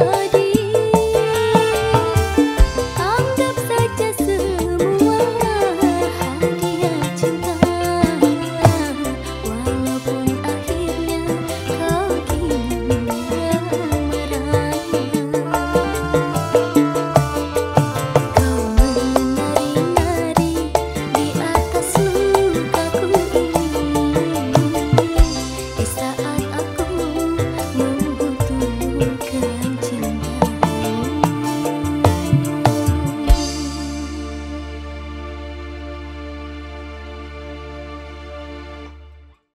ơi